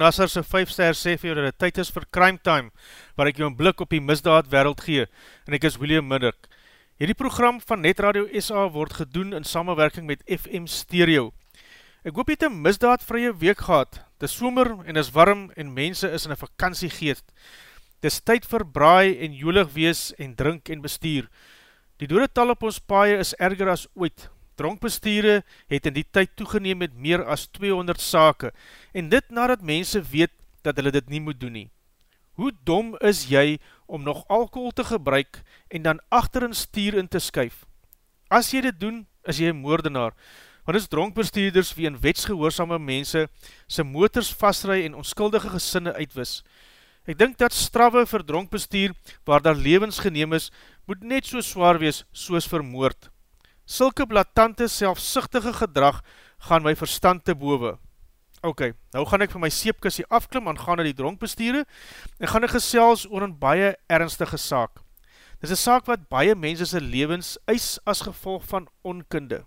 Nassar sy 5 ster sê vir jou dat het tyd is vir Crime Time, waar ek jou een blik op die misdaad wereld gee, en ek is William Middick. Hierdie program van Net Radio SA word gedoen in samenwerking met FM Stereo. Ek hoop jy het een misdaadvrije week gehad, het is somer en is warm en mense is in een vakantie geest. Het is tyd vir braai en jolig wees en drink en bestuur. Die dodetal op ons paie is erger as ooit, Dronkbestuurde het in die tyd toegeneem met meer as 200 sake en dit nadat mense weet dat hulle dit nie moet doen nie. Hoe dom is jy om nog alcohol te gebruik en dan achter een stuur in te skuif? As jy dit doen, is jy een moordenaar, want is dronkbestuurders wie in wetsgehoorsame mense sy motors vastrui en onskuldige gesinne uitwis. Ek dink dat straffe vir dronkbestuur waar daar levens geneem is, moet net so zwaar wees soos vermoord. Sulke blatante, selfsichtige gedrag gaan my verstand te bowe. Ok, nou gaan ek van my seepkissie afklim en gaan na die dronkbestuurde en gaan ek gesels oor een baie ernstige saak. Dit is een saak wat baie mense sy levens eis as gevolg van onkunde.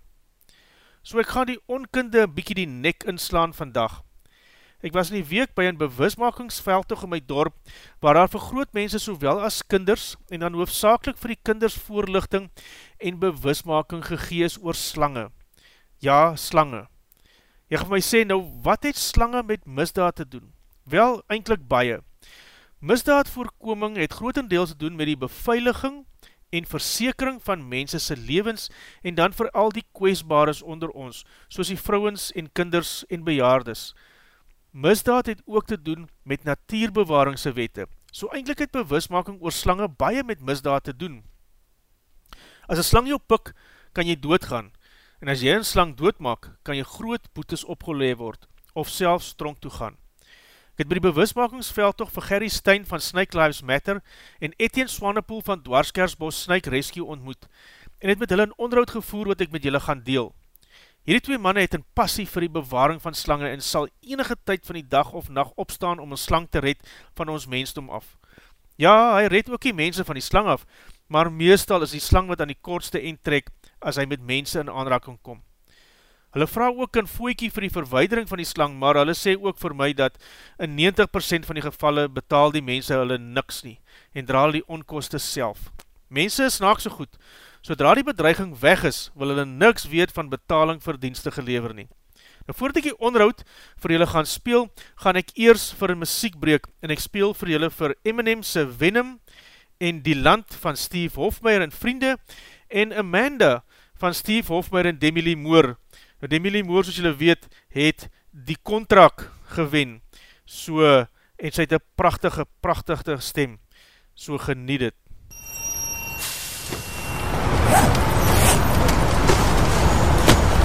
So ek gaan die onkunde een bykie die nek inslaan vandag. Ek was in die week by een bewismakingsveldtog in my dorp, waar daar vir groot mense sowel as kinders, en dan hoofdzakelik vir die kinders voorlichting en bewismaking gegees oor slange. Ja, slange. Jy gaan my sê, nou wat het slange met misdaad te doen? Wel, eindelijk baie. Misdaadvoorkoming het grotendeels te doen met die beveiliging en versekering van mensese levens en dan vir al die kwestbares onder ons, soos die vrouwens en kinders en bejaardes. Misdaad het ook te doen met natuurbewaringse wette. So eindelijk het bewusmaking oor slange baie met misdaad te doen. As een slang jou pik, kan jy doodgaan. En as jy een slang doodmaak, kan jy groot boetes opgeleef word, of selfs tronk toegaan. Ek het by die bewusmakingsveld toch vir Gerry Stein van Snake Lives Matter en Etienne Swanepoel van Dwarskersbos Snake Rescue ontmoet en het met hulle een onderhoud gevoer wat ek met julle gaan deel. Hierdie twee manne het een passie vir die bewaring van slange en sal enige tyd van die dag of nacht opstaan om een slang te red van ons mensdom af. Ja, hy red ook die mense van die slang af, maar meestal is die slang wat aan die kortste eind trek as hy met mense in aanraking kom. Hulle vraag ook een fooikie vir die verweidering van die slang, maar hulle sê ook vir my dat in 90% van die gevalle betaal die mense hulle niks nie en draal die onkoste self. Mense is naak so goed, Sodra die bedreiging weg is, wil hulle niks weet van betaling vir dienste gelever nie. Nou voordat ek die onderhoud vir julle gaan speel, gaan ek eers vir een muziek breek en ek speel vir julle vir Eminem se Venom en Die Land van Steve Hofmeyer en Vriende en Amanda van Steve Hofmeyer en Demi Lee Moore. Nou Demi Lee Moore, soos julle weet, het die contract gewen. So, en sy het een prachtige, prachtige stem. So geniet het.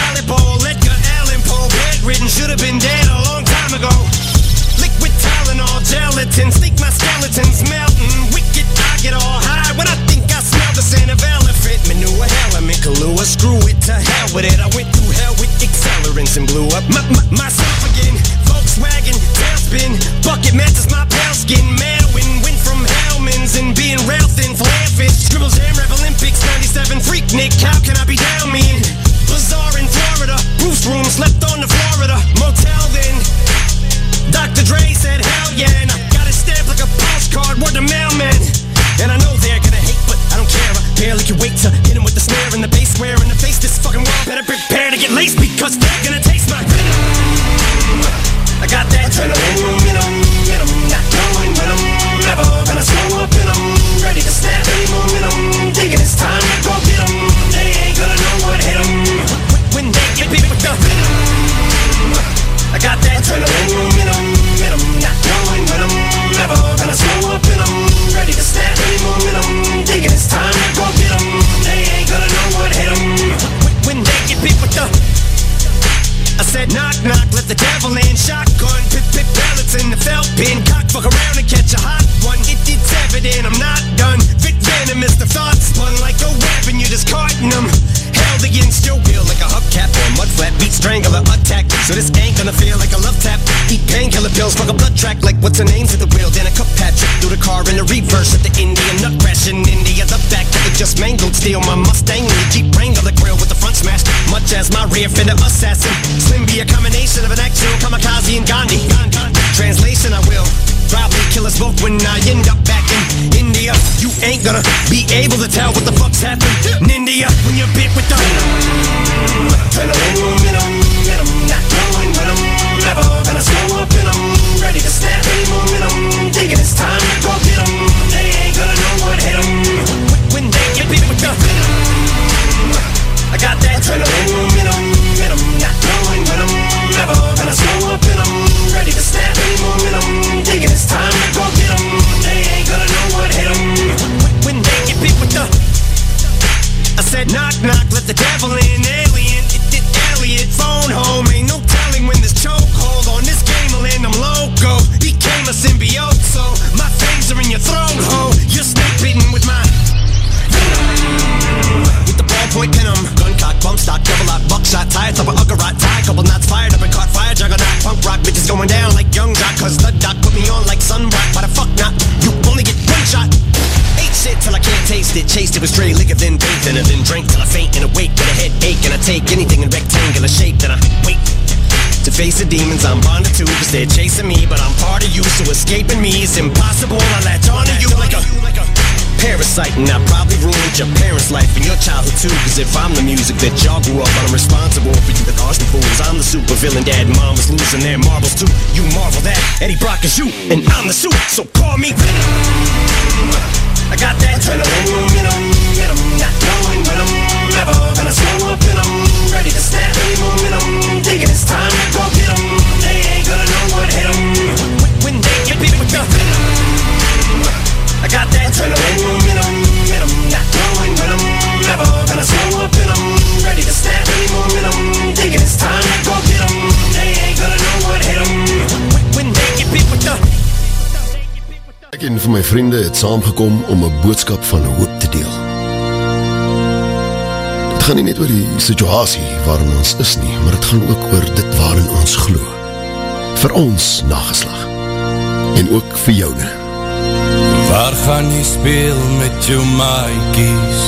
solid ball. Edgar Allan Poe, bedridden, should have been dead a long time ago. Liquid Tylenol, gelatin, sneak my skeletons melting. Wicked, I get all high when I think I smell the scent of elephant manure. Element Kahlua, screw it to hell with it. I went through hell with accelerants and blew up my, my, myself again. Volkswagen, tailspin, bucket matches my pale skin. Mailwin, went from Hellman's and being rail thin, flare fish. Scribbles, Jam, Rev Olympics, 97, Freak Nick. How can I be down mean? Florida, Bruce room, slept on the Florida motel then. Dr. Dre said, hell yeah, and I got it stamped like a postcard, word the mailman. And I know they're gonna hate, but I don't care. I barely can wait to hit him with the snare and the bass square in the face. This fucking world better prepare to get laced because they're gonna taste my venom. I got that adrenaline momentum, momentum, not going with them. Never it, with stray liquor, then bathed in it, then drank till I faint and awake with a headache, and I take anything in rectangular shape, then I wait. To face the demons. I'm bonded to Cause they're chasing me But I'm part of you So escaping me is impossible. I latch on to you like a Parasite and I probably ruined your parents' life and your childhood too. Cause if I'm the music that y'all grew up on I'm responsible for you. The Austin fools I'm the super villain dad and mom was losing their marbles too. You marvel that Eddie Brock is you And I'm the suit So call me I got that adrenaline. Momentum Venom Not knowing when I'm never gonna slow up and I'm ready to snap any momentum Thinking it's time to go get 'em. They ain't gonna know what hit 'em. When they get bit with the venom I got that adrenaline. Momentum, momentum en van my vriende het saamgekom om een boodskap van hoop te deel. Het gaan nie net oor die situasie waarin ons is nie, maar het gaan ook oor dit waarin ons glo. Vir ons nageslag. En ook vir joune. Waar gaan jy speel met jou maaikies?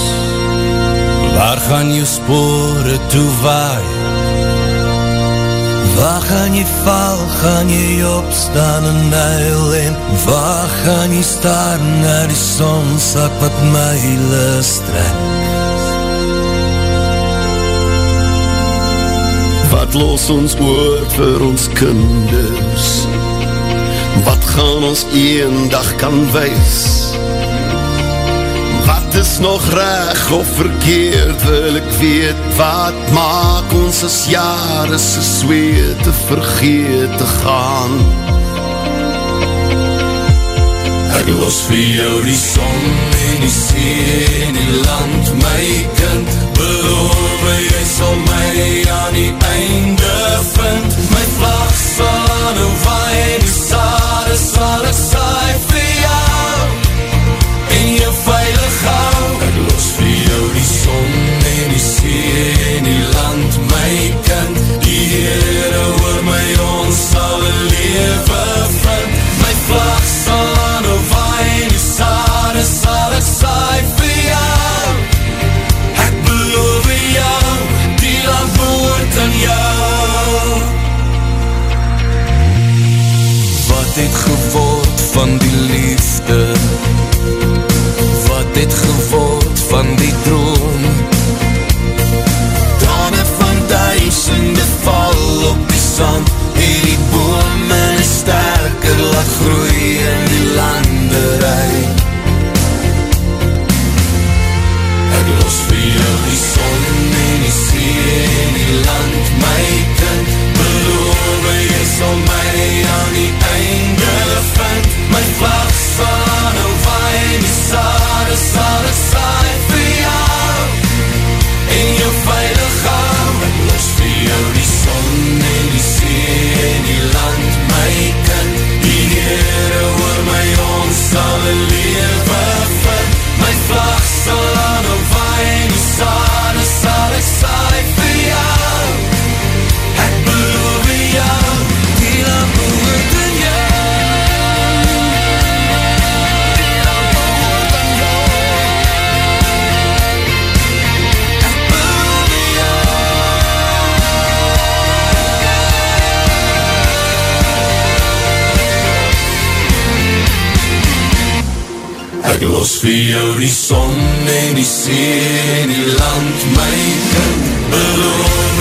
Waar gaan jou spore toe waai? Waar gaan jy val, gaan jy opstaan en huil en waar gaan jy staan na die sonsak wat myle strek? Wat los ons oor vir ons kinders? Wat gaan ons een dag kan wees? Wat is nog reg of verkeerd wil ek weet Wat maak ons as jare se zweet te vergeet te gaan? Ek los vir jou die son en die see en die land. My kind, beloof jy sal my aan die einde vind. My vlag sal hoe waai die sade sal ek saai vir los vir jou die son en die see en die land, my kind. Beloof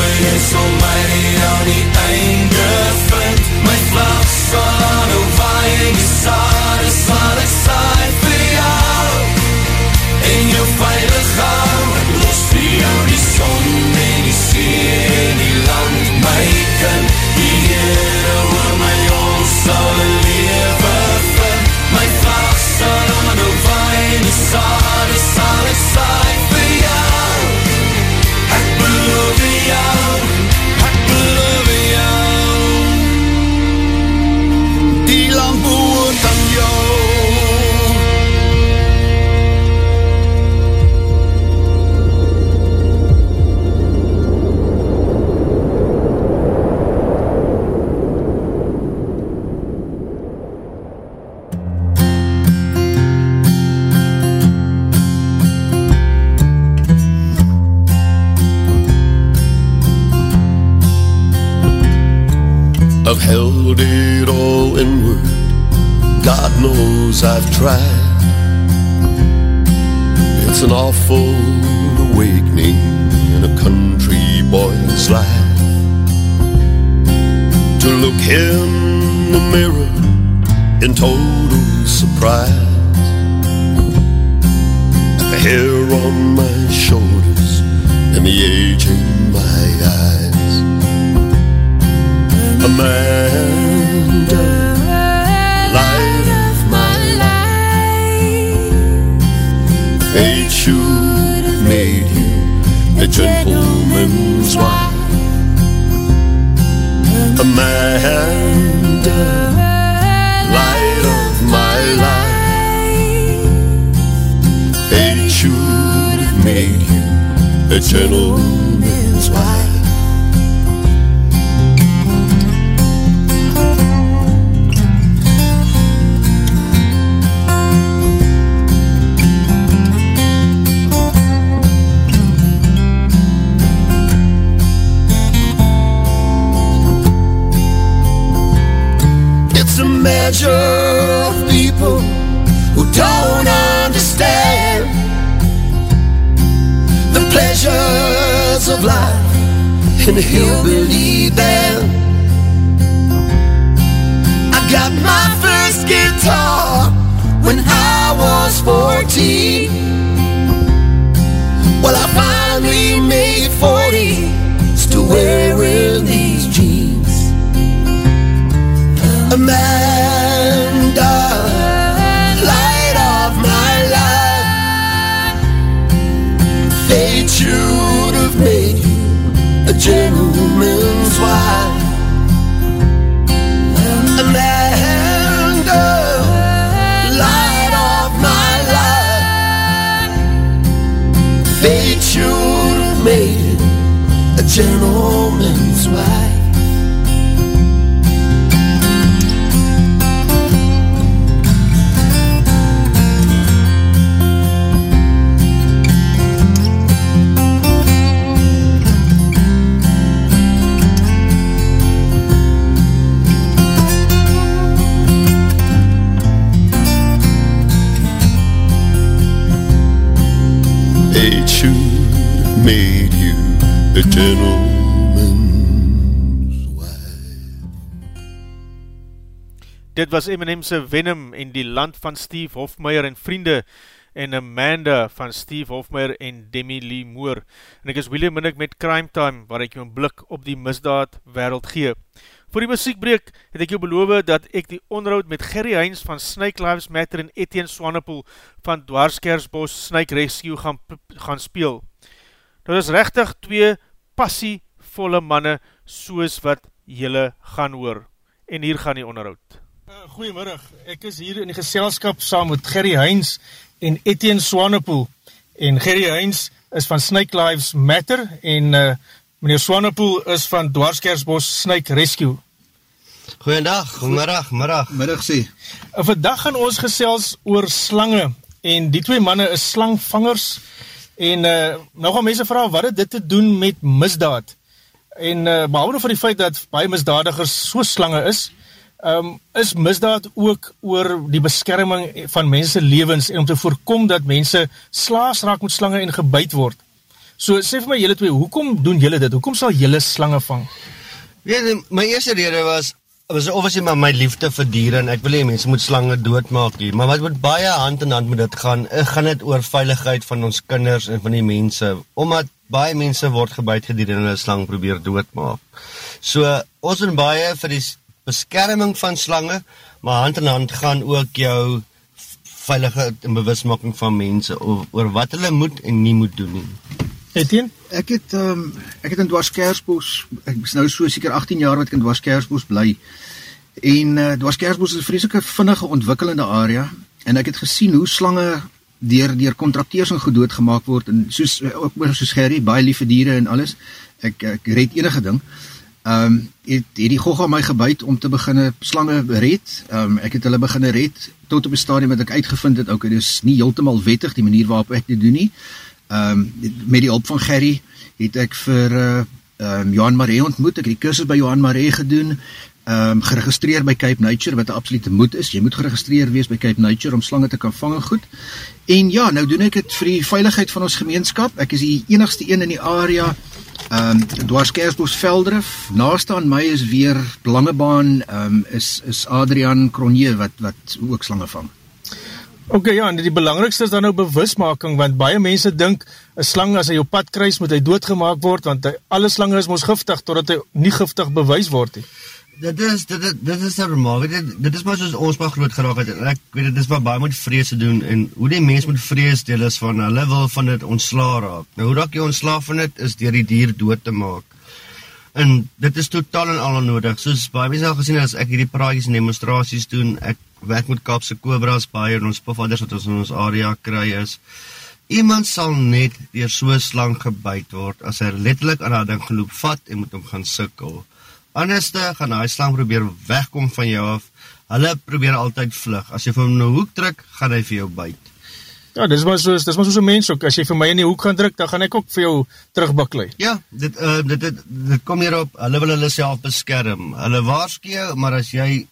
I've tried. It's an awful awakening in a country boy's life. To look in the mirror in total surprise. At the hair on my shoulders and the age in my eyes. Amanda, should have made you a gentleman's wife. Amanda, light of my life. Fate should have made you a gentleman's wife. Measure of people who don't understand the pleasures of life in a hillbilly band. I got my first guitar when I was 14. Well, I finally made 40, still wearing gentleman's wife. Amanda, light of my life. Fate should have made you a gentleman's wife. Made you a gentleman's wife. Dit was Eminemse Venom en die land van Steve Hofmeyer en vriende en Amanda van Steve Hofmeyer en Demi Lee Moore. En ek is William Minnick met Crime Time, waar ek jou een blik op die misdaad wereld gee. Voor die muziekbreek het ek jou beloof dat ek die onderhoud met Gerry Heinz van Snake Lives Matter en Etienne Swanepoel van Dwarskersbos Snake Rescue gaan, gaan speel. Dit is rechtig twee passievolle manne soos wat jylle gaan hoor. En hier gaan die onderhoud. Uh, Goeiemiddag, ek is hier in die geselskap saam met Gerry Heinz en Etienne Swanepoel. En Gerry Heinz is van Snake Lives Matter en uh, meneer Swanepoel is van Dwarskersbos Snake Rescue. Goeiedag, goeiemiddag, middag. Middag sê. En vandag gaan ons gesels oor slange en die twee manne is slangvangers en uh, nou gaan mense vraag wat het dit te doen met misdaad? En uh, behalwe van die feit dat baie misdadigers so slange is, um, is misdaad ook oor die beskerming van mense lewens en om te voorkom dat mense slaas raak met slange en gebyt word. So sê vir my julle twee, hoekom doen julle dit? Hoekom sal julle slange vang? Weet, my eerste rede was was obviously maar my liefde vir diere en ek wil hê mense moet slange doodmaak hier. Maar wat moet baie hand in hand met dit gaan? Ek gaan dit oor veiligheid van ons kinders en van die mense omdat baie mense word gebyt gedurende hulle slang probeer doodmaak. So ons doen baie vir die beskerming van slange, maar hand in hand gaan ook jou veiligheid en bewusmaking van mense oor, oor wat hulle moet en nie moet doen nie. Etienne? Ek het ehm um, ek het in Dwarskersbos, ek is nou so seker 18 jaar wat ek in Dwarskersbos bly. En uh, Dwarskersbos is 'n vreeslike vinnige ontwikkelende area en ek het gesien hoe slange deur deur kontrakteurs en gedood gemaak word en soos ook soos Gerry baie lief vir diere en alles. Ek ek red enige ding. Ehm um, het het die gogga my gebyt om te begine slange red. Ehm um, ek het hulle begine red tot op 'n stadium wat ek uitgevind het okay, dis nie heeltemal wettig die manier waarop ek dit doen nie. Ehm um, met die hulp van Gerry het ek vir uh ehm um, Johan Maree ontmoet. Ek het die kursus by Johan Maree gedoen. Ehm um, geregistreer by Cape Nature wat 'n absolute moet is. Jy moet geregistreer wees by Cape Nature om slange te kan vang en goed. En ja, nou doen ek dit vir die veiligheid van ons gemeenskap. Ek is die enigste een in die area Ehm um, Dwarskersbos Veldrif, naaste aan my is weer Langebaan, ehm um, is is Adrian Cronje wat wat ook slange vang. Ok ja, en die belangrikste is dan nou bewusmaking want baie mense dink 'n slang as hy jou pad kruis moet hy doodgemaak word want hy, alle slange is mos giftig totdat hy nie giftig bewys word nie dit is dit is dit is normaal. Jy, dit is maar soos ons maar groot geraak het. Ek weet dit is wat baie moet vrees te doen en hoe die mens moet vrees deel is van hulle wil van dit ontslaa raak. Nou hoe raak jy ontslaa van dit is deur die dier dood te maak. En dit is totaal en al nodig. Soos baie mense al gesien het as ek hierdie praatjies en demonstrasies doen, ek werk met Kaapse Kobras baie en ons pofaders wat ons in ons area kry is Iemand sal net deur so slang gebyt word as hy letterlik aan daardie ding geloop vat en moet hom gaan sukkel. Anderste gaan daai slang probeer wegkom van jou af. Hulle probeer altyd vlug. As jy vir hom 'n hoek druk, gaan hy vir jou byt. Ja, dis maar so, dis maar so 'n mens ook. As jy vir my in die hoek gaan druk, dan gaan ek ook vir jou terugbaklei. Ja, dit uh dit dit, dit kom hier op. Hulle wil hulle self beskerm. Hulle waarsku jou, maar as jy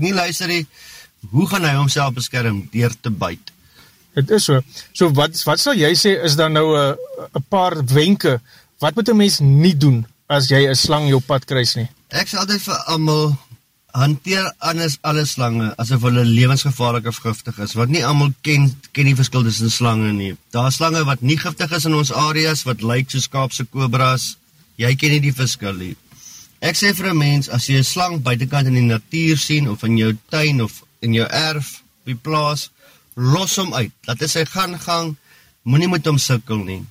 nie luister nie, hoe gaan hy homself beskerm deur te byt? Dit is so. So wat wat sal jy sê is dan nou 'n 'n paar wenke wat moet 'n mens nie doen as jy 'n slang jou pad kruis nie? Ek sal altyd vir almal hanteer anders alle slange asof hulle lewensgevaarlik of giftig is, want nie almal ken ken die verskil tussen slange nie. Daar's slange wat nie giftig is in ons areas wat lyk soos Kaapse kobras. Jy ken nie die verskil nie. Ek sê vir 'n mens as jy 'n slang buitekant in die natuur sien of in jou tuin of in jou erf, op die plaas, los hom uit. Laat hy sy gaan gang. Moenie met hom sukkel nie.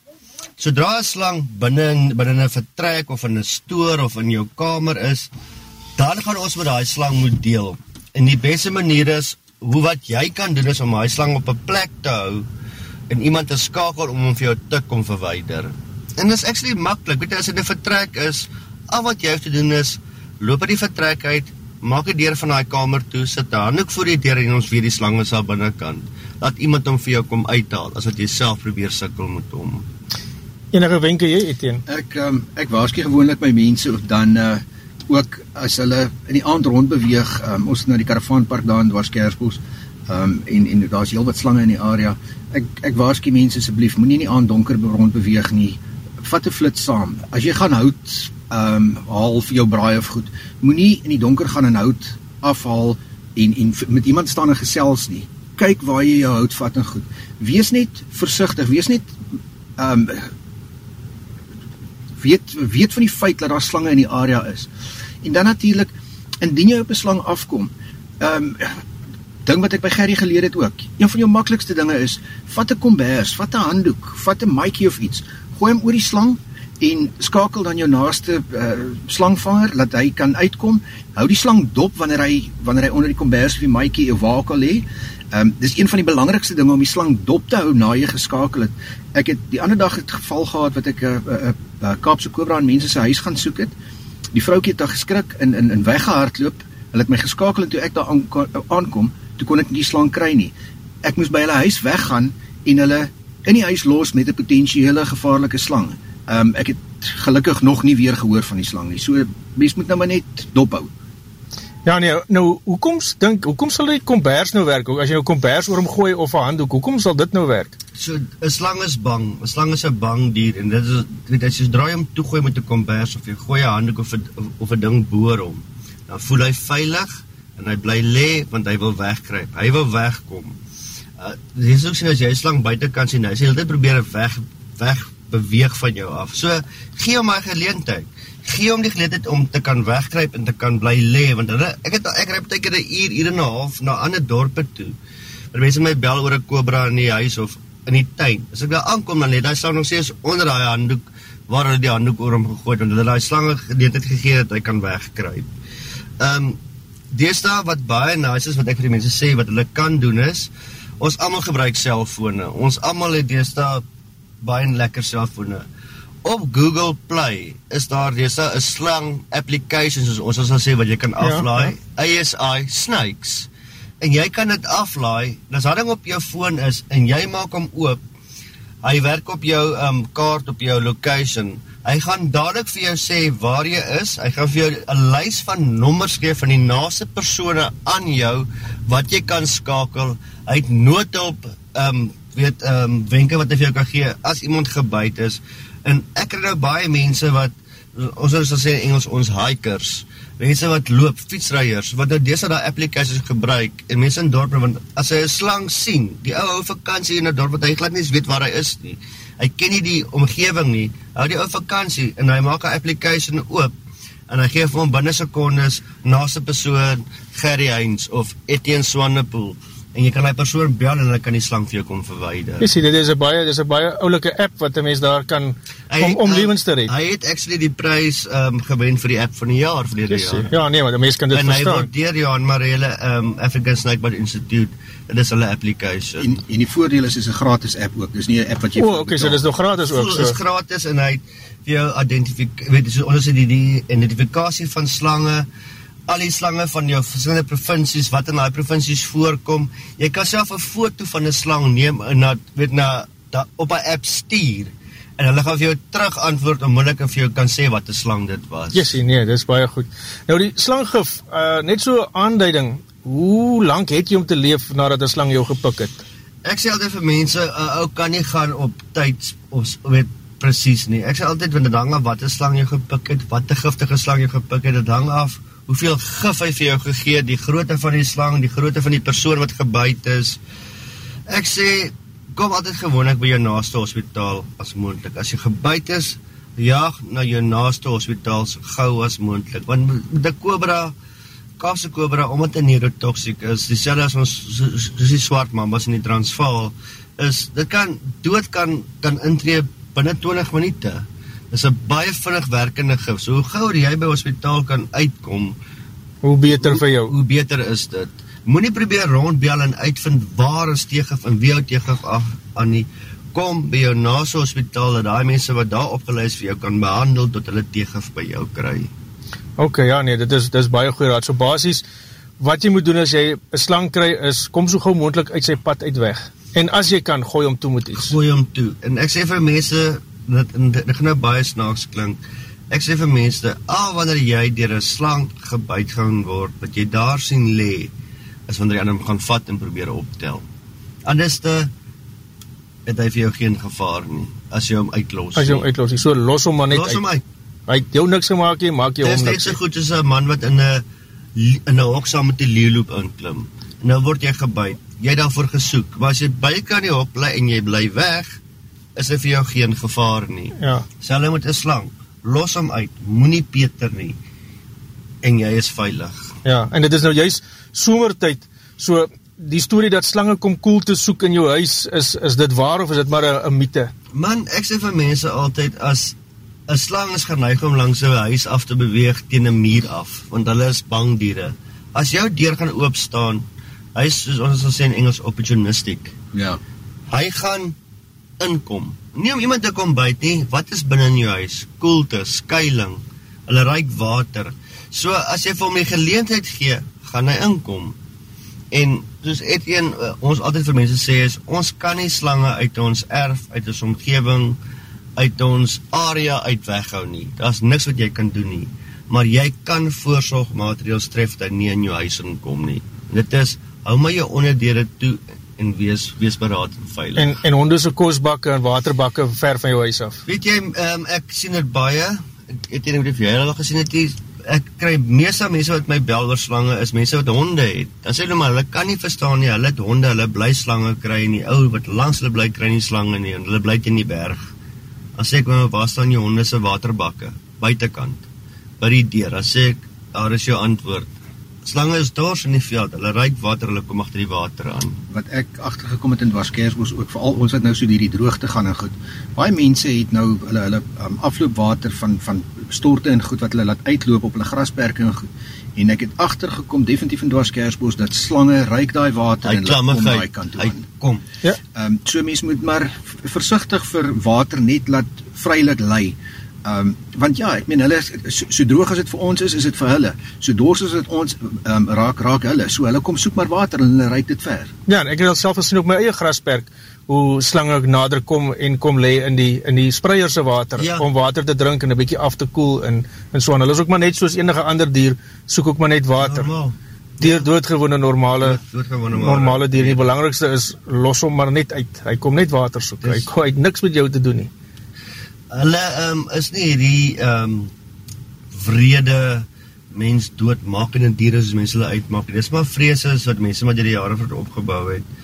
Sodra 'n slang binne binne 'n vertrek of in 'n stoor of in jou kamer is, dan gaan ons met daai slang moet deel. En die beste manier is hoe wat jy kan doen is om daai slang op 'n plek te hou en iemand te skakel om hom vir jou te kom verwyder. En dit is actually maklik. Weet jy as dit 'n vertrek is, al wat jy hoef te doen is loop uit die vertrek uit, maak die deur van daai kamer toe, sit 'n handdoek voor die deur en ons weet die slang is al binnekant. Laat iemand hom vir jou kom uithaal as wat jy self probeer sukkel met hom. Enige wenke jy Etienne? Ek um, ek waarsku gewoonlik my mense of dan uh ook as hulle in die aand rond beweeg, um, ons na die karavaanpark daar in Dwarskersbos, um en en daar's heelwat slange in die area. Ek ek waarsku mense asseblief, moenie in die aand donker rond beweeg nie. Vat 'n flits saam. As jy gaan hout um haal vir jou braai of goed, moenie in die donker gaan en hout afhaal en en met iemand staan en gesels nie. Kyk waar jy jou hout vat en goed. Wees net versigtig, wees net um weet weet van die feit dat daar slange in die area is. En dan natuurlik indien jy op 'n slang afkom, ehm um, ding wat ek by Gerry geleer het ook. Een van jou maklikste dinge is vat 'n kombers, vat 'n handdoek, vat 'n maatjie of iets, gooi hom oor die slang en skakel dan jou naaste uh, slangvanger laat hy kan uitkom. Hou die slang dop wanneer hy wanneer hy onder die kombers of die maatjie of waar ook al lê. Ehm um, dis een van die belangrikste dinge om die slang dop te hou na jy geskakel het. Ek het die ander dag het geval gehad wat ek 'n uh, uh, uh, uh, Kaapse Kobra in mense se huis gaan soek het. Die vroutjie het daar geskrik in in in weggehardloop. Hulle het my geskakel en toe ek daar aankom, toe kon ek nie die slang kry nie. Ek moes by hulle huis weggaan en hulle in die huis los met 'n potensiële gevaarlike slang. Ehm um, ek het gelukkig nog nie weer gehoor van die slang nie. So mens moet nou maar net dop hou. Ja nee, nou hoekom dink hoekom sal die kombers nou werk? As jy nou kombers oor hom gooi of 'n handdoek, hoekom sal dit nou werk? So 'n slang is bang. 'n Slang is 'n bang dier en dit is weet as jy draai hom toe gooi met 'n kombers of jy gooi 'n handdoek of 'n of 'n ding boor hom, dan voel hy veilig en hy bly lê want hy wil wegkruip. Hy wil wegkom. Uh dis ook sien as jy 'n slang buitekant sien, hy sê altyd probeer weg weg beweeg van jou af. So gee hom maar geleentheid gee hom die geleentheid om te kan wegkruip en te kan bly lê want hulle ek het ek ry baie keer 'n uur, uur en 'n half na ander dorpe toe. Maar mense my bel oor 'n kobra in die huis of in die tuin. As ek daar aankom dan lê daai slang nog steeds onder daai handdoek waar hulle die handdoek oor hom gegooi het want hulle daai slange geleentheid gegee dat hy kan wegkruip. Ehm um, deesdae wat baie nice is wat ek vir die mense sê wat hulle kan doen is ons almal gebruik selfone. Ons almal het deesdae baie lekker selfone op Google Play is daar dis 'n slang application soos ons sal sê wat jy kan ja, aflaai, ja, ja. ASI Snakes. En jy kan dit aflaai. As daai ding op jou foon is en jy maak hom oop, hy werk op jou um kaart op jou location. Hy gaan dadelik vir jou sê waar jy is. Hy gaan vir jou 'n lys van nommers gee van die naaste persone aan jou wat jy kan skakel. Hy het noodhulp um weet um wenke wat hy vir jou kan gee as iemand gebyt is. En ek kry nou baie mense wat ons sal sê in Engels ons hikers, mense wat loop, fietsryers wat nou dese daai applications gebruik en mense in dorpe want as hy 'n slang sien, die ou hou vakansie in 'n dorp wat hy glad nie weet waar hy is nie. Hy ken nie die omgewing nie. Hou die ou vakansie en hy maak 'n application oop en hy gee vir hom binne sekondes naaste persoon Gerry Heinz of Etienne Swanepoel en jy kan daai persoon bel en hulle kan die slang vir jou kom verwyder. Jy sien dit is 'n baie dis 'n baie oulike app wat 'n mens daar kan hy, om om lewens te red. Hy het actually die prys ehm um, gewen vir die app van die jaar verlede jaar. Ja, nee, maar die mense kan dit en verstaan. En hy word deur Johan Marele ehm um, African Snakebite Institute. Dit is hulle application. En, en die voordeel is dis 'n gratis app ook. Dis nie 'n app wat jy O, oh, okay, so dis nog gratis ook. So. Dis gratis en hy vir jou identifikasie weet jy ons het die, die identifikasie van slange al die slange van jou verskillende provinsies wat in daai provinsies voorkom. Jy kan self 'n foto van 'n slang neem en na weet na da, op 'n app stuur en hulle gaan vir jou terug antwoord onmiddellik en vir jou kan sê wat 'n slang dit was. Ja, sien nee, dis baie goed. Nou die slanggif, uh net so aanduiding, hoe lank het jy om te leef nadat 'n slang jou gepik het? Ek sê altyd vir mense, 'n uh, ou kan nie gaan op tyd of weet presies nie. Ek sê altyd wanneer dit hang af wat 'n slang jou gepik het, wat 'n giftige slang jou gepik het, dit hang af hoeveel gif hy vir jou gegee, die grootte van die slang, die grootte van die persoon wat gebyt is. Ek sê kom altyd gewoonlik by jou naaste hospitaal as moontlik. As jy gebyt is, jaag na jou naaste hospitaal so gou as moontlik. Want 'n kobra, kaapse kobra, omdat dit neurotoksiek is, dieselfde as ons soos die swart mambas in die Transvaal, is dit kan dood kan kan intree binne 20 minute is 'n baie vinnig werkende gif. So hoe gouer jy by hospitaal kan uitkom, hoe beter vir jou. Hoe, hoe beter is dit? Moenie probeer rondbel en uitvind waar is teegif en wie jou teegif af aan nie. Kom by jou naaste hospitaal dat daai mense wat daar opgelei is vir jou kan behandel tot hulle teegif by jou kry. OK, ja nee, dit is dis baie goeie raad. So basies wat jy moet doen as jy 'n slang kry is kom so gou moontlik uit sy pad uit weg. En as jy kan, gooi hom toe met iets. Gooi hom toe. En ek sê vir mense dit dit gaan nou baie snaaks klink. Ek sê vir mense, al wanneer jy deur 'n slang gebyt gaan word, wat jy daar sien lê, is wanneer jy aan hom gaan vat en probeer optel. Anderste het hy vir jou geen gevaar nie as jy hom uitlos. As jy hom uitlos, so los hom maar net los uit. Los hom uit. Hy het jou niks gemaak nie, maak jy hom niks. Dit is net so goed as 'n man wat in 'n in 'n hok saam met 'n leeuloop inklim. Nou word jy gebyt. Jy daarvoor gesoek. Maar as jy by kan die hok bly en jy bly weg, is dit vir jou geen gevaar nie. Ja. Selfs met 'n slang, los hom uit, moenie peter nie en jy is veilig. Ja, en dit is nou juis somertyd. So die storie dat slange kom koel te soek in jou huis is is dit waar of is dit maar 'n mite? Man, ek sê vir mense altyd as 'n slang is geneig om langs 'n huis af te beweeg teen 'n muur af, want hulle is bang diere. As jou deur gaan oop staan, hy is soos ons sal sê in Engels opportunistic. Ja. Hy gaan inkom. Nie om iemand te kom byt nie. Wat is binne in jou huis? Koelte, skuiling. Hulle ruik water. So as jy vir hom die geleentheid gee, gaan hy inkom. En soos Etienne uh, ons altyd vir mense sê is ons kan nie slange uit ons erf, uit ons omgewing, uit ons area uit weghou nie. Daar's niks wat jy kan doen nie. maar jy kan voorsorgmaatreëls tref dat nie in jou huis inkom nie. Dit is hou maar jou onderdeure toe en wees wees beraad en veilig. En en honde se kosbakke en waterbakke ver van jou huis af. Weet jy, um, ek sien dit baie. Ek het nie weet of jy al gesien het nie. Ek kry meeste mense wat my bel oor slange is mense wat honde het. Dan sê hulle maar hulle kan nie verstaan nie. Hulle het honde, hulle bly slange kry en die ou wat langs hulle bly kry nie slange nie en hulle bly teen die berg. Dan sê ek maar waar staan jou honde se waterbakke? Buitekant. By die deur. Dan sê ek daar is jou antwoord. Slange is dors in die veld. Hulle ruik water, hulle kom agter die water aan. wat ek agtergekom het in Dwarskersbos ook veral ons wat nou so hierdie droogte gaan en goed. Baie mense het nou hulle hulle um, afloopwater van van storte en goed wat hulle laat uitloop op hulle grasperke en goed. En ek het agtergekom definitief in Dwarskersbos dat slange ruik daai water Hy en hulle kom daai kant toe Hy aan. kom. Ja. Ehm um, so mense moet maar versigtig vir water net laat vrylik lei. Ehm um, want ja, ek meen hulle is so, so droog as dit vir ons is, is dit vir hulle. So dors as dit ons ehm um, raak raak hulle. So hulle kom soek maar water en hulle ry dit ver. Ja, ek het al self gesien op my eie grasperk hoe slange ook nader kom en kom lê in die in die spreier se water Ja. om water te drink en 'n bietjie af te koel en en so aan. Hulle is ook maar net soos enige ander dier, soek ook maar net water. Normaal. Deur doodgewone normale Dood- doodgewone normale dier. Die belangrikste is los hom maar net uit. Hy kom net water soek. Hy Dis- kom hy het niks met jou te doen nie. Hulle um, is nie hierdie ehm um, wrede mens doodmakende diere soos mense hulle uitmaak. Dis maar vrese wat mense maar deur die jare voor opgebou het.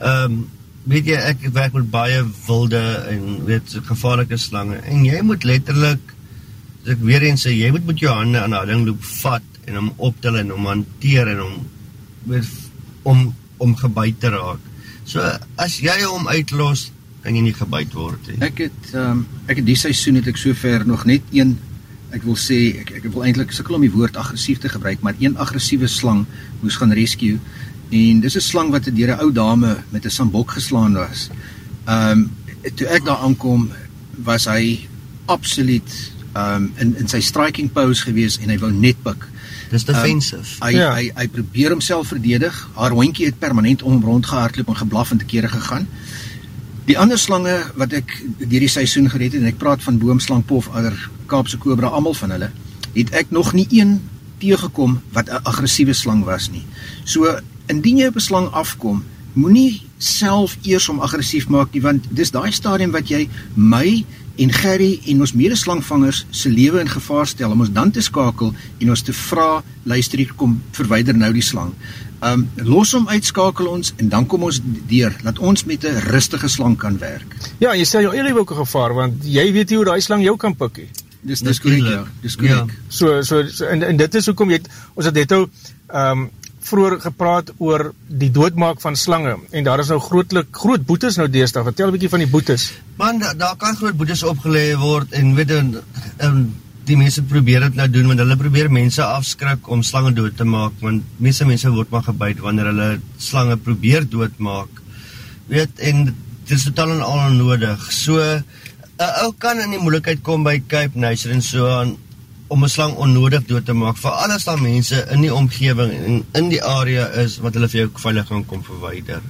Ehm um, weet jy ek werk met baie wilde en weet gevaarlike slange en jy moet letterlik as ek weer eens sê jy moet met jou hande aan daai ding loop vat en hom optel en hom hanteer en hom weet om om gebyt te raak. So as jy hom uitlos, kan jy nie gebyt word nie. Ek het ehm um, ek het die seisoen het ek sover nog net een ek wil sê ek ek wil eintlik sukkel om die woord aggressief te gebruik, maar een aggressiewe slang moes gaan rescue en dis 'n slang wat deur 'n ou dame met 'n sambok geslaan was. Ehm um, toe ek daar aankom was hy absoluut ehm um, in in sy striking pose gewees en hy wou net pik. Dis defensive. Um, hy, Ja. hy hy probeer homself verdedig. Haar hondjie het permanent om hom rondgehardloop en geblaf en te kere gegaan. Die ander slange wat ek hierdie seisoen gered het en ek praat van boomslang, pofadder, Kaapse kobra, almal van hulle, het ek nog nie een teëgekom wat 'n aggressiewe slang was nie. So indien jy op 'n slang afkom, moenie self eers hom aggressief maak nie want dis daai stadium wat jy my en Gerry en ons medeslangvangers se lewe in gevaar stel om ons dan te skakel en ons te vra luister hier kom verwyder nou die slang. Um los hom uitskakel ons en dan kom ons deur dat ons met 'n rustige slang kan werk. Ja, jy stel jou eie lewe ook in gevaar want jy weet nie hoe daai slang jou kan pik nie. Dis dis korrek ja, dis korrek. Ja. So so, so en, en dit is hoekom jy het, ons het net nou ehm um, vroeër gepraat oor die doodmaak van slange en daar is nou grootlik groot boetes nou deesdae. Vertel 'n bietjie van die boetes. Man, da- daar kan groot boetes opgelê word en weet en, en die mense probeer dit nou doen want hulle probeer mense afskrik om slange dood te maak want meeste mense word maar gebyt wanneer hulle slange probeer doodmaak. Weet en dit is totaal en al onnodig. So 'n ou kan in die moeilikheid kom by Cape Nature en so aan om 'n slang onnodig dood te maak. Veral as daar mense in die omgewing en in die area is wat hulle vir jou veilig gaan kom verwyder.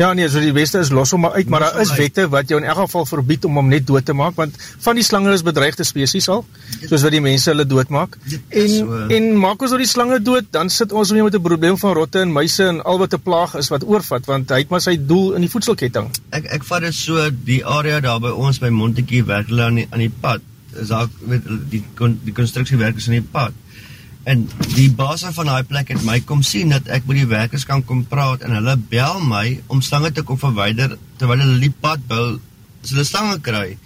Ja nee, so die beste is los hom maar uit, maar daar is wette wat jou in elk geval verbied om hom net dood te maak want van die slange is bedreigde spesies al, soos wat die mense hulle doodmaak. Is En so. en maak ons nou die slange dood, dan sit ons weer met 'n probleem van rotte en muise en al wat 'n plaag is wat oorvat want hy het maar sy doel in die voedselketting. Ek ek vat dit so die area daar by ons by Montetjie werk hulle aan die aan die pad. Is daar weet die die konstruksiewerkers aan die pad. En die baas van daai plek het my kom sien dat ek met die werkers kan kom praat en hulle bel my om slange te kom verwyder terwyl hulle die pad bou as hulle slange kry.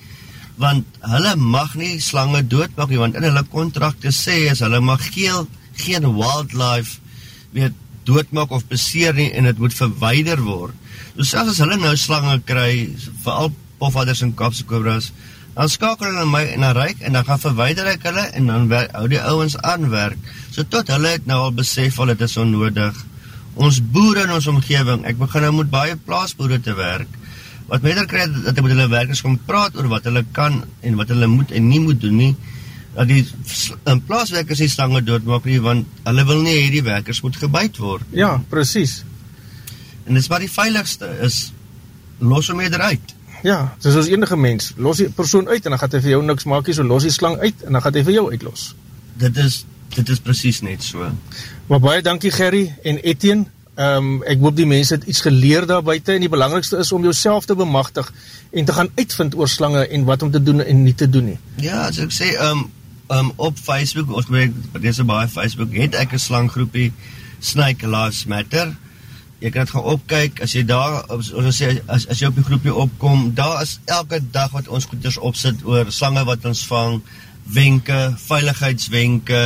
Want hulle mag nie slange doodmaak nie want in hulle kontrakte sê as hulle mag geen geen wildlife weet doodmaak of beseer nie en dit moet verwyder word. So selfs as hulle nou slange kry, veral pofadders en kapse kobras, dan skakel hulle my en dan ryk en dan gaan verwyder ek hulle en dan wer, hou die ouens aan werk. So tot hulle het nou al besef al dit is onnodig. Ons boere in ons omgewing, ek begin nou met baie plaasboere te werk. Wat dan kry dat ek met hulle werkers kom praat oor wat hulle kan en wat hulle moet en nie moet doen nie. Dat die in plaaswerkers nie slange doodmaak nie want hulle wil nie hê die werkers moet gebyt word. Ja, presies. En dis wat die veiligste is. Los hom eerder uit. Ja, dis soos enige mens, los die persoon uit en dan gaan hy vir jou niks maak nie, so los die slang uit en dan gaan hy vir jou uitlos. dit is dit is presies net so. Maar baie dankie Gerry en Etienne. Um, ek hoop die mense het iets geleer daar buiten en die belangrikste is om jouself te bemachtig en te gaan uitvind oor slange en wat om te doen en nie te doen nie. Ja, as ek sê, um, um, op Facebook, ons moet deze baie Facebook, het ek een slanggroepie Snake Lives Matter. Jy kan het gaan opkyk, as jy daar, as, sê, as, as jy op die groepie opkom, daar is elke dag wat ons goeders opsit oor slange wat ons vang, wenke, veiligheidswenke,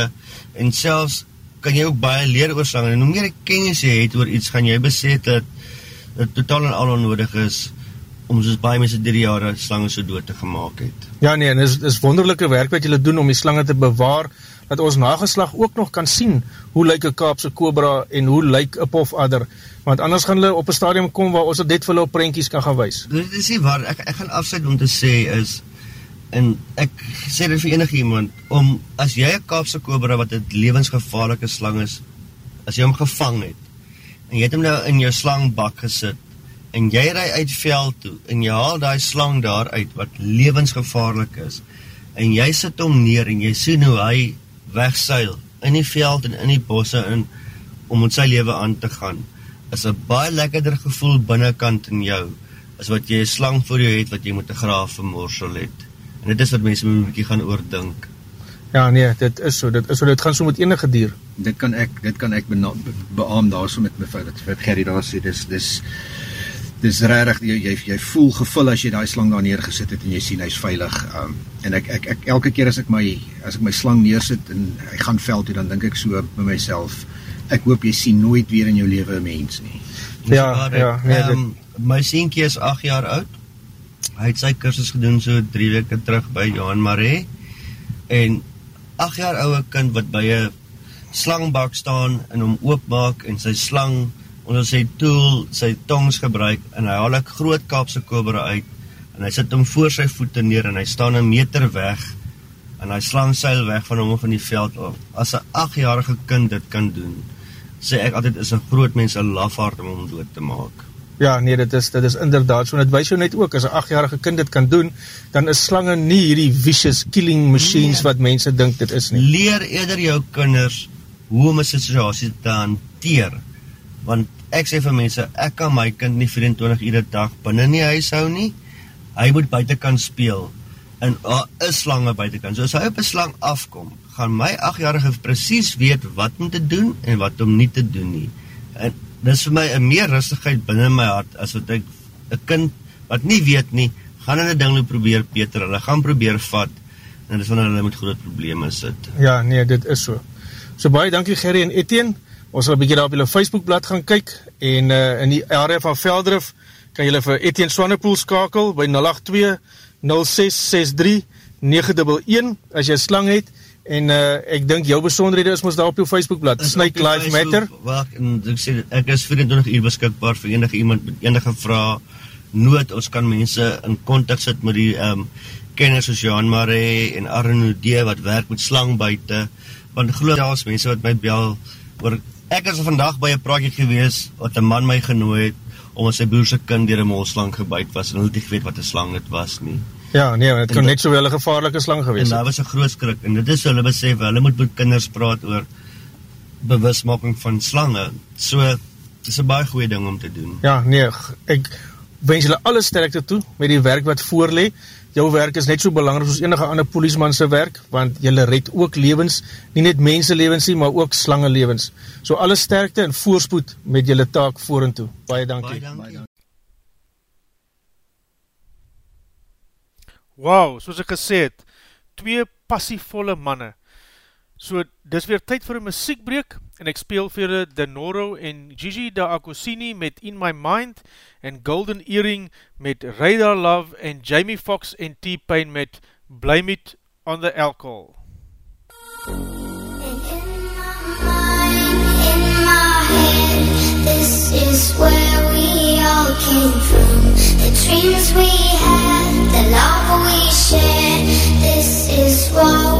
en selfs kan jy ook baie leer oor slange, en hoe meer kennis jy het oor iets, gaan jy besef dat het totaal en al onnodig is, om soos baie mense dier die jare slange so dood te gemaakt het. Ja nee, en is, is wonderlijke werk wat julle doen om die slange te bewaar, dat ons nageslag ook nog kan sien hoe lyk een kaapse cobra en hoe lyk een pofadder, want anders gaan hulle op een stadium kom waar ons dit vir hulle op prentjies kan gaan wees. Dit is nie waar, ek, ek gaan afsluit om te sê is, en ek sê dit vir enig iemand, om, as jy een kaapse cobra wat een levensgevaarlike slang is, as jy hom gevang het, en jy het hom nou in jou slangbak gesit, en jy rij uit veld toe, en jy haal die slang daar uit, wat levensgevaarlik is, en jy sit hom neer, en jy sien hoe hy wegseil, in die veld en in die bosse in, om met sy leven aan te gaan, is een baie lekkerder gevoel binnenkant in jou, as wat jy een slang voor jou het, wat jy moet een graaf vermorsel het. En dit is wat mense moet bykie gaan oordink. Ja, nee, dit is so, dit is so, dit gaan so met enige dier. Dit kan ek, dit kan ek beaam daar so met my, wat, wat Gerrie daar sê, dis, dis, dis rarig, jy, jy, jy voel gevul as jy die slang daar neergesit het en jy sien hy is veilig. Um, en ek, ek, ek, elke keer as ek my, as ek my slang neersit en hy gaan veld toe, dan denk ek so by myself, ek hoop jy sien nooit weer in jou leven een mens nie. Ja, ja, nee, um, my sienkie is 8 jaar oud, hy het sy kursus gedoen so 3 weke terug by Johan Marais, en 8 jaar ouwe kind wat by een slangbak staan en hom oopmaak en sy slang ons sy tool, sy tongs gebruik, en hy haal ek groot kaapse kobere uit, en hy sit hom voor sy voete neer, en hy staan een meter weg, en hy slang seil weg van hom van die veld af. As een achtjarige kind dit kan doen, sê ek altyd, is een groot mens een lafaard om hom dood te maak. Ja, nee, dit is, dit is inderdaad so, het wees jou net ook, as een achtjarige kind dit kan doen, dan is slange nie hierdie vicious killing machines nee. wat mense dink dit is nie. Leer eerder jou kinders hoe om een situasie te hanteer, want ek sê vir mense, ek kan my kind nie 24 uur dag binnen nie huis hou nie, hy moet buiten kan speel, en daar oh, is slange buiten kan, so as hy op een slang afkom, gaan my 8-jarige precies weet wat om te doen, en wat om nie te doen nie, en dit is vir my een meer rustigheid binnen my hart, as wat ek, een kind wat nie weet nie, gaan hulle ding probeer Peter, hulle gaan probeer vat, en dit is wanneer hulle met groot probleme sit. Ja, nee, dit is so. So baie dankie Gerrie en Etienne, ons sal 'n bietjie daar op julle Facebookblad gaan kyk en uh, in die area van Veldrif kan julle vir Etienne Swanepoel skakel by 082 0663 911 as jy 'n slang het. En uh, ek dink jou besonderhede is mos daar op jou Facebookblad. Snake Life Matter. Wag, ek sê ek is 24 uur beskikbaar vir enige iemand met enige vrae nood. Ons kan mense in kontak sit met die ehm um, kenners soos Johan Mare en Arno D wat werk met slang buite want glo daar's mense wat my bel oor Ek is vandag by 'n praatjie gewees wat 'n man my genooi het om sy broer se kind deur 'n molslang gebyt was en hulle het nie geweet wat 'n slang dit was nie. Ja, nee, dit kon net so 'n gevaarlike slang gewees het. En daar was 'n groot skrik en dit is hulle besef hulle moet met kinders praat oor bewusmaking van slange. So dis 'n baie goeie ding om te doen. Ja, nee, ek wens julle alle sterkte toe met die werk wat voor lê jou werk is net so belangrijk soos enige ander poliesman sy werk, want jylle red ook levens, nie net mense levens nie, maar ook slange levens. So alle sterkte en voorspoed met jylle taak voor en toe. Baie dankie. Baie dankie. Wow, soos ek gesê het, twee passievolle manne. So, dis weer tyd vir een muziekbreek, en ek speel vir julle Denoro en Gigi da Akosini met In My Mind en Golden Earring met Radar Love en Jamie Foxx en T-Pain met Blame It on the Alcohol. We're And in my mind, in my head This is where we all came from The dreams we had, the love we shared This is what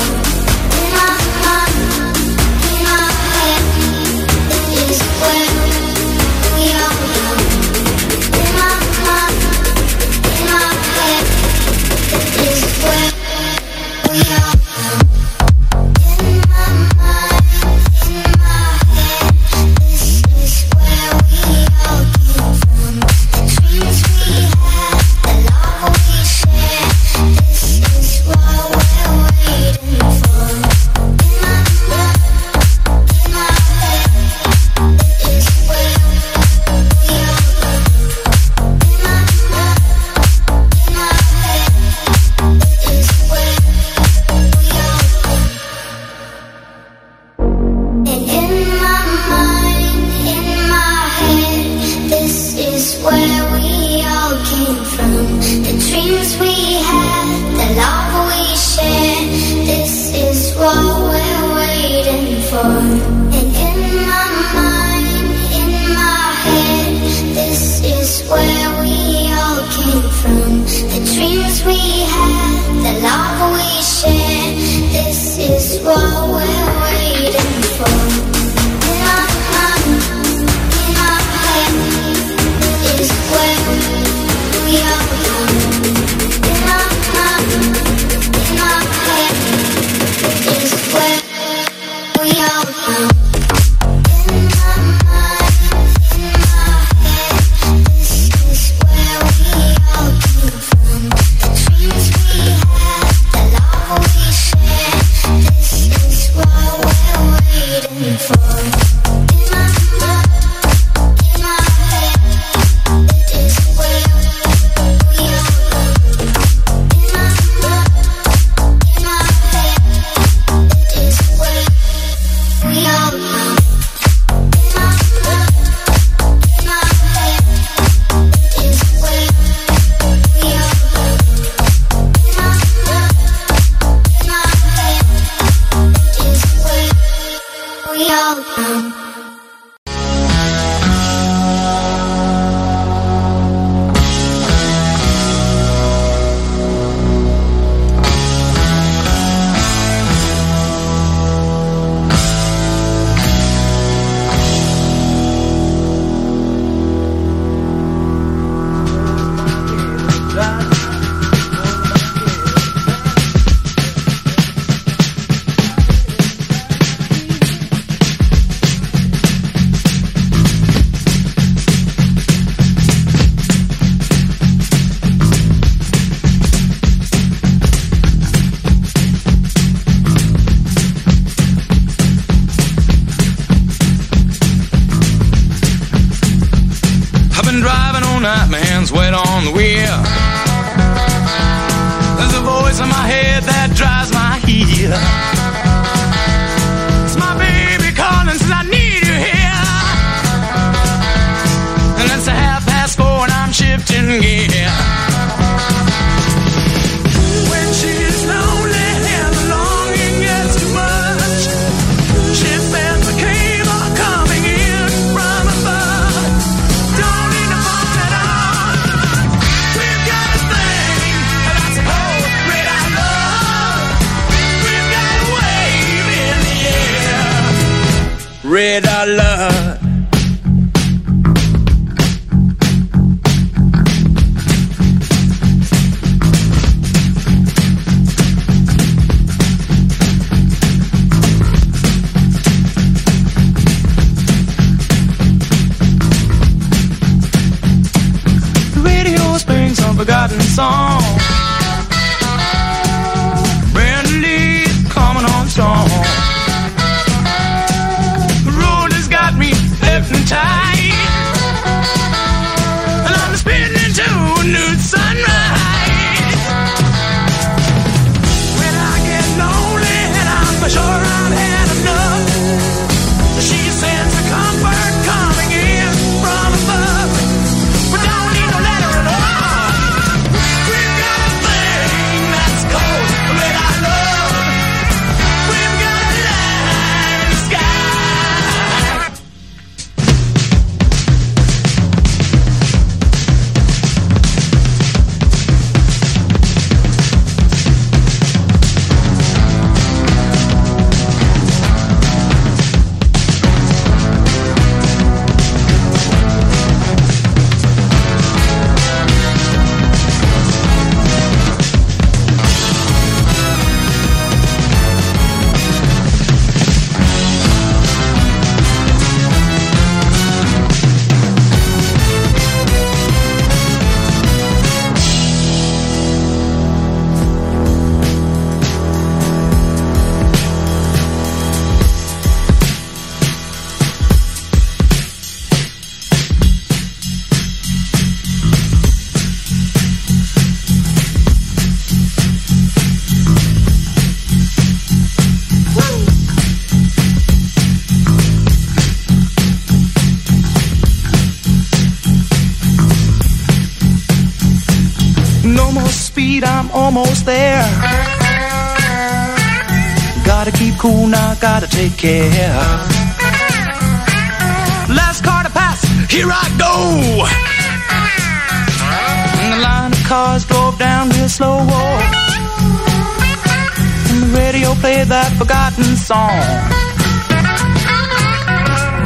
play that forgotten song.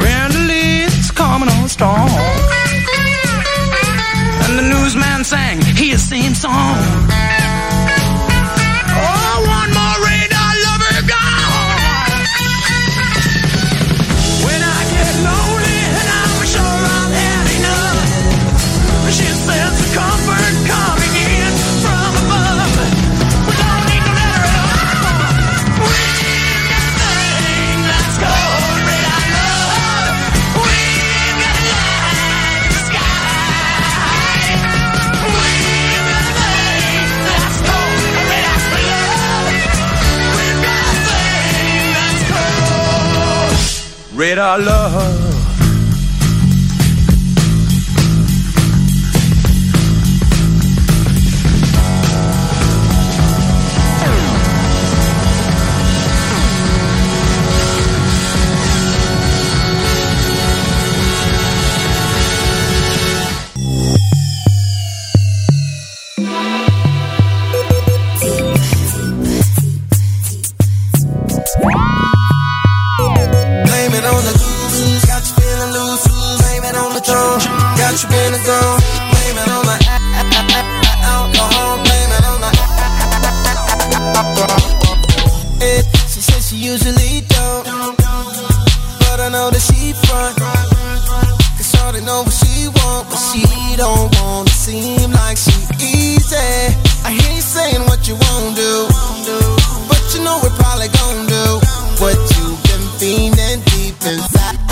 Brandeley's coming on strong. And the newsman sang his same song. Read our love side.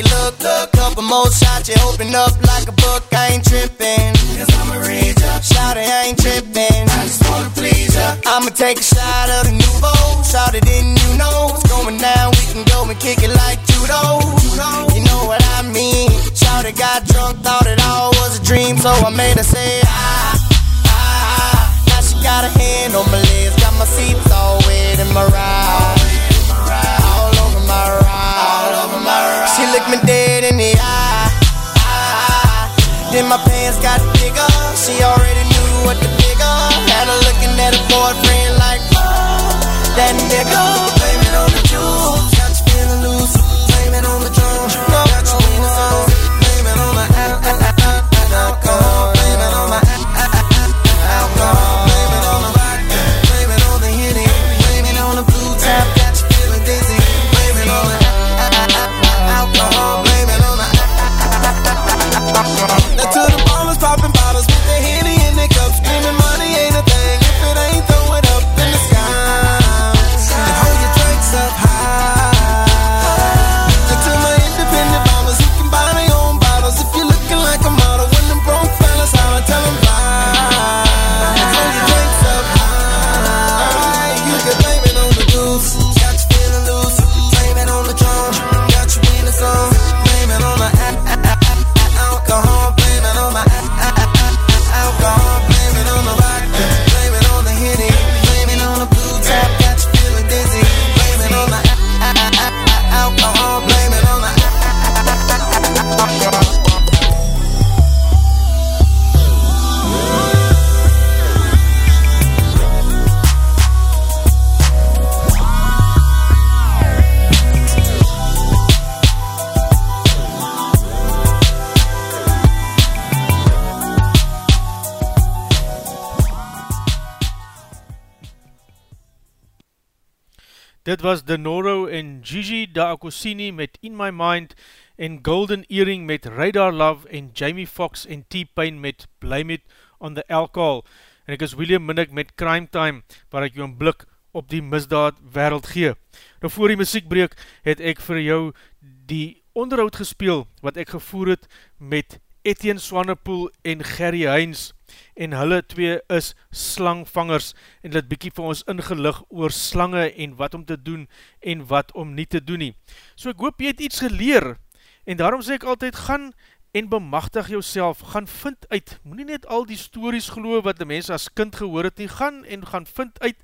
you look up. Couple more shots, you open up like a book. I ain't tripping. Cause I'm a reader. Shout it, I ain't tripping. I just wanna please ya. I'ma take a shot of hands got bigger. She Dit was Denoro en Gigi D'Acosini met In My Mind en Golden Earring met Radar Love en Jamie Foxx en T-Pain met Blame It on the Alcohol. En ek is William Minnick met Crime Time, waar ek jou een blik op die misdaad wereld gee. Nou voor die muziekbreek het ek vir jou die onderhoud gespeel wat ek gevoer het met Etienne Swanepoel en Gerry Heinz en hulle twee is slangvangers en dit bykie vir ons ingelig oor slange en wat om te doen en wat om nie te doen nie. So ek hoop jy het iets geleer en daarom sê ek altyd gaan en bemachtig jouself, gaan vind uit, moet nie net al die stories geloof wat die mens as kind gehoor het nie, gaan en gaan vind uit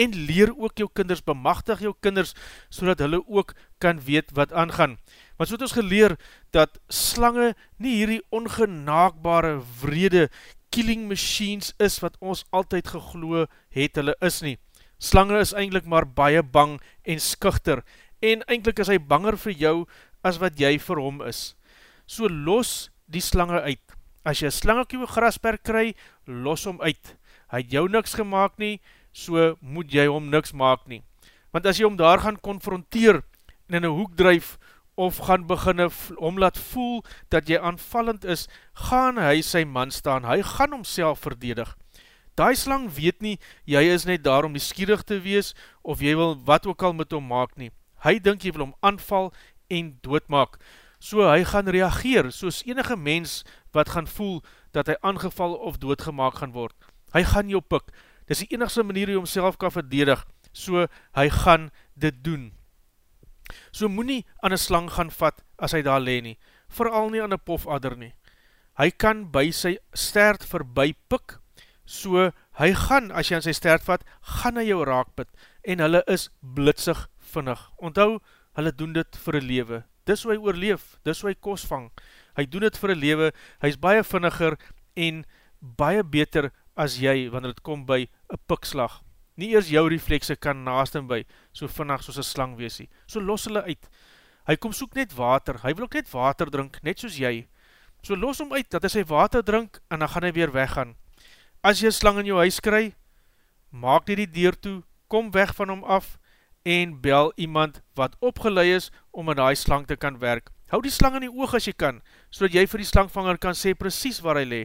en leer ook jou kinders, bemachtig jou kinders, so hulle ook kan weet wat aangaan. Want so het ons geleer, dat slange nie hierdie ongenaakbare, vrede, killing machines is, wat ons altyd gegloe het hulle is nie. Slange is eindelijk maar baie bang en skuchter, en eindelijk is hy banger vir jou, as wat jy vir hom is. So los die slange uit. As jy slang op jou grasperk kry, los hom uit. Hy het jou niks gemaakt nie, so moet jy hom niks maak nie. Want as jy hom daar gaan konfronteer, en in een hoek drijf, of gaan beginne om laat voel dat jy aanvallend is, gaan hy sy man staan, hy gaan homself verdedig. Daai slang weet nie, jy is net daar om die skierig te wees, of jy wil wat ook al met hom maak nie. Hy dink jy wil hom aanval en doodmaak. So hy gaan reageer, soos enige mens wat gaan voel dat hy aangeval of doodgemaak gaan word. Hy gaan jou pik. Dis die enigste manier hoe homself kan verdedig, so hy gaan dit doen. So moet nie aan een slang gaan vat as hy daar leen nie, vooral nie aan een pofadder nie. Hy kan by sy stert verby pik, so hy gaan, as jy aan sy stert vat, gaan hy jou raakpit, en hulle is blitsig vinnig. Onthou, hulle doen dit vir een lewe. Dis hoe hy oorleef, dis hoe hy kos vang. Hy doen dit vir een lewe, hy is baie vinniger en baie beter as jy, wanneer het kom by een pikslag nie eers jou reflekse kan naast hem by, so vannacht soos een slang weesie. So los hulle uit. Hy kom soek net water, hy wil ook net water drink, net soos jy. So los hom uit, dat hy sy water drink, en dan gaan hy weer weggaan. As jy slang in jou huis kry, maak die die deur toe, kom weg van hom af, en bel iemand wat opgeleid is, om in die slang te kan werk. Hou die slang in die oog as jy kan, so jy vir die slangvanger kan sê precies waar hy le.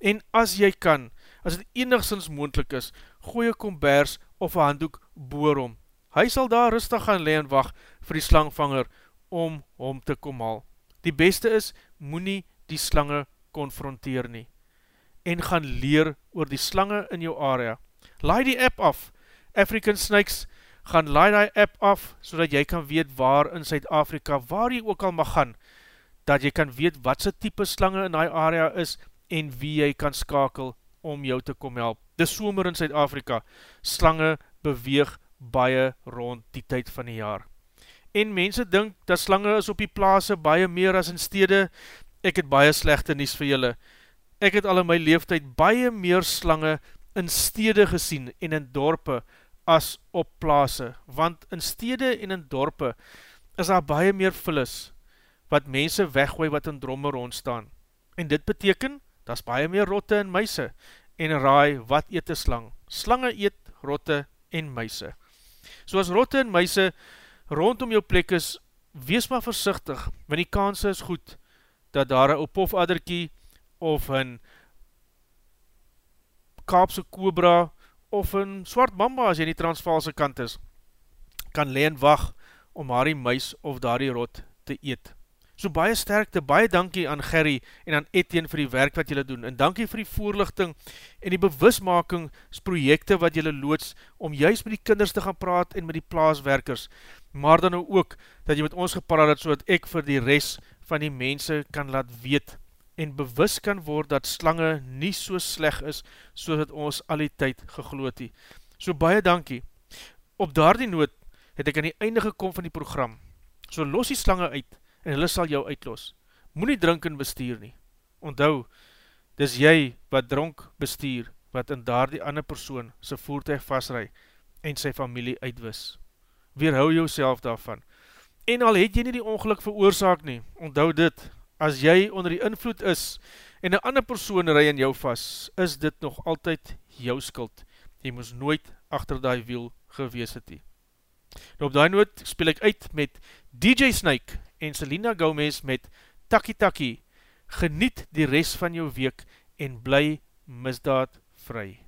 En as jy kan, as het enigszins moendlik is, gooi een kombers of een handdoek boor om. Hy sal daar rustig gaan le en wacht vir die slangvanger om hom te kom haal. Die beste is, moet nie die slange konfronteer nie. En gaan leer oor die slange in jou area. Laai die app af, African Snakes, gaan laai die app af, so jy kan weet waar in Suid-Afrika, waar jy ook al mag gaan, dat jy kan weet wat sy type slange in die area is, en wie jy kan skakel om jou te kom help. Dis somer in Suid-Afrika, slange beweeg baie rond die tyd van die jaar. En mense dink dat slange is op die plaas baie meer as in stede, ek het baie slechte nies vir julle. Ek het al in my leeftijd baie meer slange in stede gesien en in dorpe as op plaas, want in stede en in dorpe is daar baie meer vullis wat mense weggooi wat in dromme rondstaan. En dit beteken, dat is baie meer rotte en muise, en raai wat eet een slang. Slange eet rotte en muise. So as rotte en muise rondom jou plek is, wees maar versichtig, want die kans is goed, dat daar een opofadderkie, of een kaapse kobra, of een swart mamba, as jy die transvalse kant is, kan leen wacht, om haar die muis of daar die rot te eet. So baie sterkte, baie dankie aan Gerry en aan Etienne vir die werk wat julle doen en dankie vir die voorlichting en die bewusmakingsprojekte wat julle loods om juist met die kinders te gaan praat en met die plaaswerkers, maar dan nou ook dat jy met ons gepraat het so dat ek vir die rest van die mense kan laat weet en bewus kan word dat slange nie so sleg is so dat ons al die tyd gegloot die. So baie dankie. Op daar die noot het ek aan die einde gekom van die program. So los die slange uit en hulle sal jou uitlos. Moe nie drink en bestuur nie. Onthou, dis jy wat dronk bestuur, wat in daar die ander persoon sy voertuig vastrui en sy familie uitwis. Weerhou jou self daarvan. En al het jy nie die ongeluk veroorzaak nie, onthou dit, as jy onder die invloed is en een ander persoon rij in jou vast, is dit nog altyd jou skuld. Jy moes nooit achter die wiel gewees het nie. Nou op die noot speel ek uit met DJ Snake en Selena Gomez met Taki Taki. Geniet die rest van jou week en bly misdaad vry.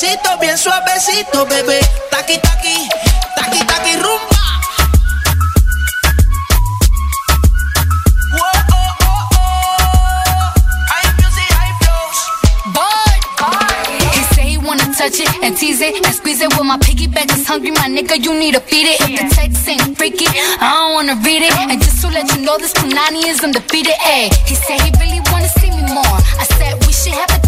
Besito bien suavecito, bebé. Taqui taqui, taqui taqui rumba. Touch it and tease it and squeeze it. Well, my piggyback is hungry, my nigga. You need to feed it. If the text ain't freaky, I don't wanna read it. And just to let you know, this Punani is undefeated. Ayy, he said he really wanna see me more. I said we should have a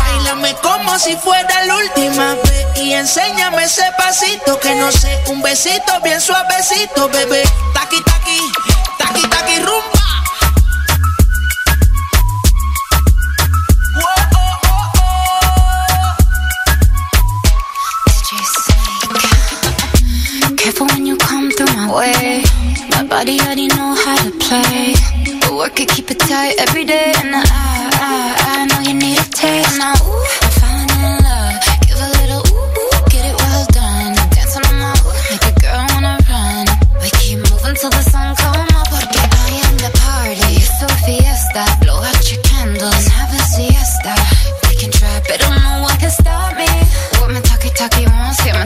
Como si fuera la última vez y enséñame ese pasito que no sé, un besito bien suavecito, bebé. Taqui taqui, taqui taqui rumba. Careful when you come through my way. My body already know how to play. But work it, keep it tight every day. And I, I, I I'm falling in love. Give a little ooh, ooh, get it well done. Dancing on my ooh, make a girl wanna run. We keep moving till the sun come up. I am the party. Fiesta. Blow out your candles have a siesta. We can try, but no one can stop me. What my wants, yeah,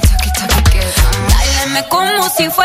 my como si fuera